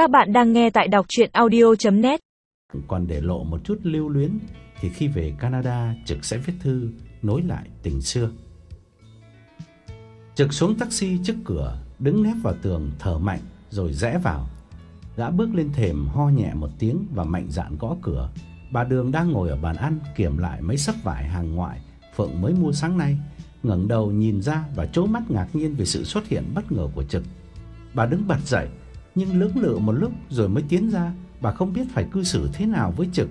Các bạn đang nghe tại đọc audio net Còn để lộ một chút lưu luyến thì khi về Canada Trực sẽ viết thư nối lại tình xưa. Trực xuống taxi trước cửa, đứng nép vào tường thở mạnh rồi rẽ vào. Gã bước lên thềm ho nhẹ một tiếng và mạnh dạn gõ cửa. Bà Đường đang ngồi ở bàn ăn kiểm lại mấy sấp vải hàng ngoại Phượng mới mua sáng nay, ngẩng đầu nhìn ra và trố mắt ngạc nhiên về sự xuất hiện bất ngờ của Trực. Bà đứng bật dậy, nhưng lưỡng lự một lúc rồi mới tiến ra, bà không biết phải cư xử thế nào với Trực,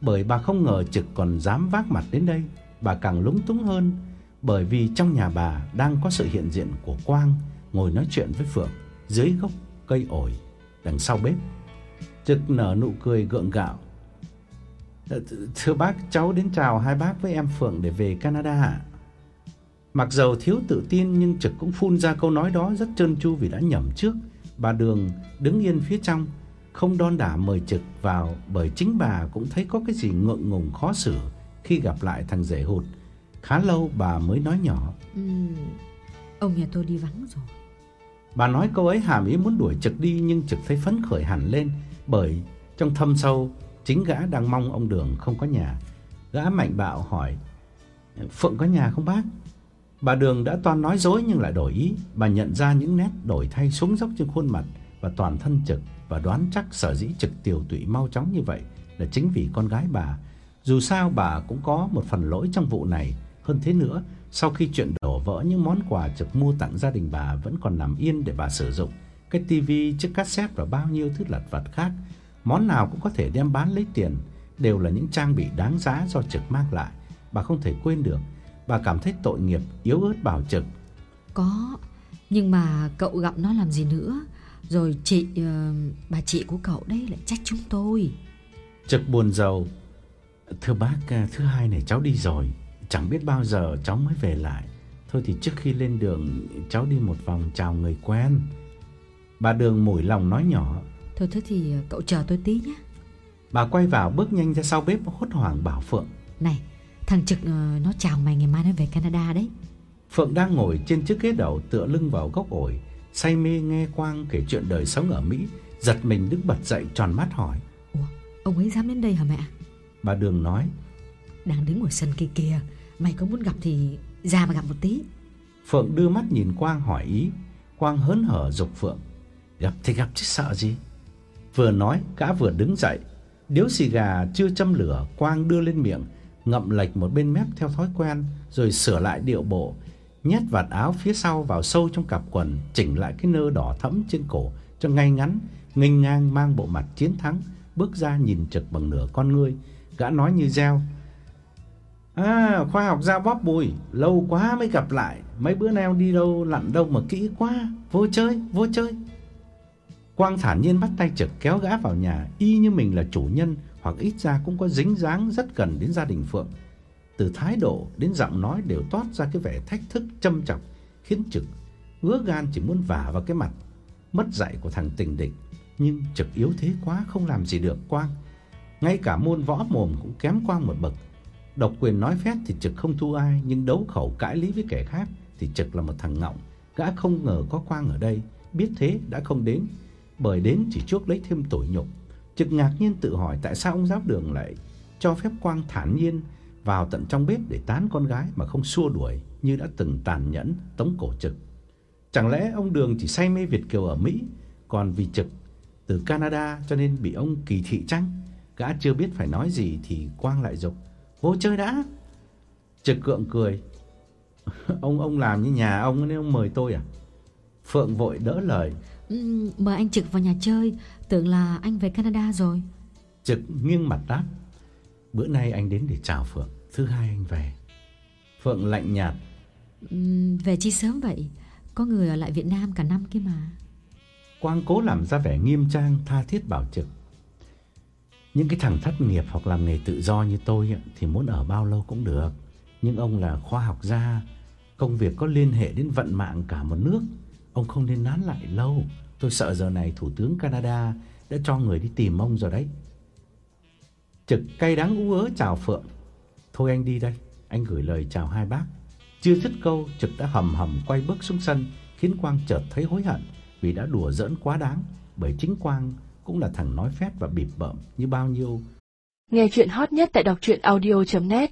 bởi bà không ngờ Trực còn dám vác mặt đến đây. Bà càng lúng túng hơn bởi vì trong nhà bà đang có sự hiện diện của Quang ngồi nói chuyện với Phượng dưới gốc cây ổi đằng sau bếp. Trực nở nụ cười gượng gạo. Ờ, "Thưa bác, cháu đến chào hai bác với em Phượng để về Canada ạ." Mặc dầu thiếu tự tin nhưng Trực cũng phun ra câu nói đó rất trơn tru vì đã nhầm trước. Bà Đường đứng yên phía trong, không đon đả mời Trực vào bởi chính bà cũng thấy có cái gì ngượng ngùng khó xử khi gặp lại thằng rể hụt. Khá lâu bà mới nói nhỏ. Ừm, ông nhà tôi đi vắng rồi. Bà nói câu ấy hàm ý muốn đuổi Trực đi nhưng Trực thấy phấn khởi hẳn lên bởi trong thâm sâu chính gã đang mong ông Đường không có nhà. Gã mạnh bạo hỏi: "Phượng có nhà không bác?" Bà Đường đã toan nói dối nhưng lại đổi ý, bà nhận ra những nét đổi thay xuống dốc trên khuôn mặt và toàn thân Trực và đoán chắc sở dĩ Trực tiểu tụy mau chóng như vậy là chính vì con gái bà. Dù sao bà cũng có một phần lỗi trong vụ này, hơn thế nữa, sau khi chuyện đổ vỡ những món quà Trực mua tặng gia đình bà vẫn còn nằm yên để bà sử dụng, cái tivi, chiếc cassette và bao nhiêu thứ lặt vặt khác, món nào cũng có thể đem bán lấy tiền, đều là những trang bị đáng giá do Trực mang lại. Bà không thể quên được bà cảm thấy tội nghiệp yếu ớt bảo Trực. Có, nhưng mà cậu gặp nó làm gì nữa? Rồi chị ờ, bà chị của cậu đấy lại trách chúng tôi. Trực buồn rầu. Thưa bác, à, thứ hai này cháu đi rồi, chẳng biết bao giờ cháu mới về lại. Thôi thì trước khi lên đường cháu đi một vòng chào người quen. Bà Đường mủi lòng nói nhỏ. Thôi thế thì cậu chờ tôi tí nhé. Bà quay vào bước nhanh ra sau bếp hốt hoảng bảo Phượng. Này, thằng Trực ờ, nó chào mày ngày mai nó về Canada đấy. Phượng đang ngồi trên chiếc ghế đầu tựa lưng vào gốc ổi, say mê nghe Quang kể chuyện đời sống ở Mỹ, giật mình đứng bật dậy tròn mắt hỏi. Ủa, ông ấy dám đến đây hả mẹ? Bà Đường nói. Đang đứng ngoài sân kia kìa, mày có muốn gặp thì ra mà gặp một tí. Phượng đưa mắt nhìn Quang hỏi ý, Quang hớn hở dục Phượng. Gặp thì gặp chứ sợ gì? Vừa nói, gã vừa đứng dậy, điếu xì gà chưa châm lửa, Quang đưa lên miệng, ngậm lệch một bên mép theo thói quen, rồi sửa lại điệu bộ, nhét vạt áo phía sau vào sâu trong cặp quần, chỉnh lại cái nơ đỏ thẫm trên cổ cho ngay ngắn, nghênh ngang mang bộ mặt chiến thắng, bước ra nhìn trực bằng nửa con ngươi, gã nói như reo. À, khoa học gia bóp bùi, lâu quá mới gặp lại, mấy bữa nay đi đâu lặn đâu mà kỹ quá, vô chơi, vô chơi. Quang thản nhiên bắt tay Trực kéo gã vào nhà, y như mình là chủ nhân hoặc ít ra cũng có dính dáng rất gần đến gia đình Phượng. Từ thái độ đến giọng nói đều toát ra cái vẻ thách thức châm chọc, khiến Trực ngứa gan chỉ muốn vả vào cái mặt mất dạy của thằng tình địch, nhưng Trực yếu thế quá không làm gì được Quang. Ngay cả môn võ mồm cũng kém Quang một bậc. Độc quyền nói phét thì Trực không thua ai, nhưng đấu khẩu cãi lý với kẻ khác thì Trực là một thằng ngọng. Gã không ngờ có Quang ở đây, biết thế đã không đến, bởi đến chỉ chuốc lấy thêm tội nhục. Trực ngạc nhiên tự hỏi tại sao ông giáo đường lại cho phép Quang thản nhiên vào tận trong bếp để tán con gái mà không xua đuổi như đã từng tàn nhẫn tống cổ Trực. Chẳng lẽ ông Đường chỉ say mê Việt kiều ở Mỹ, còn vì Trực từ Canada cho nên bị ông kỳ thị chăng? Gã chưa biết phải nói gì thì Quang lại dục, "Vô chơi đã." Trực cượng cười. "Ông ông làm như nhà ông nên ông mời tôi à?" Phượng vội đỡ lời. Mời anh Trực vào nhà chơi, tưởng là anh về Canada rồi. Trực nghiêng mặt đáp. Bữa nay anh đến để chào Phượng, thứ hai anh về. Phượng lạnh nhạt. Ừm, về chi sớm vậy? Có người ở lại Việt Nam cả năm kia mà. Quang cố làm ra vẻ nghiêm trang tha thiết bảo Trực. Những cái thằng thất nghiệp hoặc làm nghề tự do như tôi thì muốn ở bao lâu cũng được. Nhưng ông là khoa học gia, công việc có liên hệ đến vận mạng cả một nước. Ông không nên nán lại lâu. Tôi sợ giờ này Thủ tướng Canada đã cho người đi tìm ông rồi đấy. Trực cay đắng ú ớ chào Phượng. Thôi anh đi đây, anh gửi lời chào hai bác. Chưa dứt câu, Trực đã hầm hầm quay bước xuống sân, khiến Quang chợt thấy hối hận vì đã đùa giỡn quá đáng. bởi chính Quang cũng là thằng nói phét và bịp bợm như bao nhiêu. Nghe chuyện hot nhất tại đọc truyện audio.net